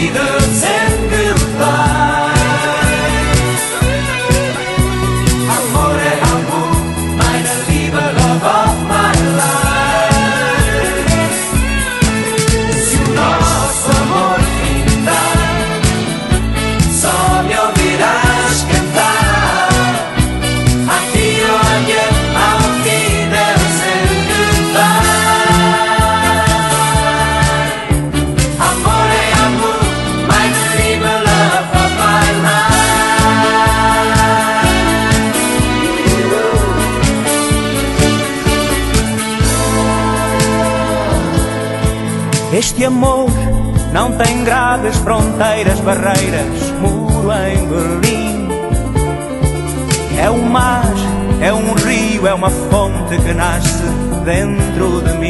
see the Este amor não tem grades, fronteiras, barreiras, muro em Berlim. É um mar, é um rio, é uma fonte que nasce dentro de mim.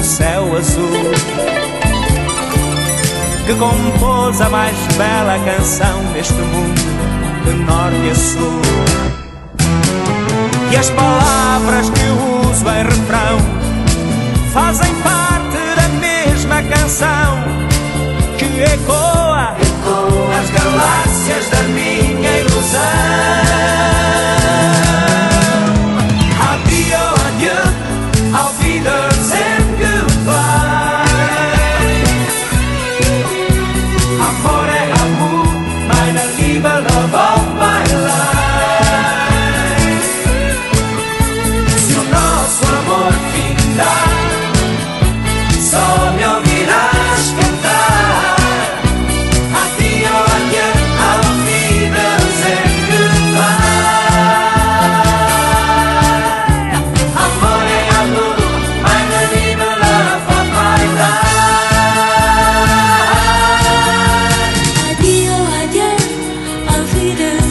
num céu azul que compôs a mais bela canção deste mundo de norte a sul. E as palavras que uso em refrão fazem parte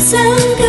三个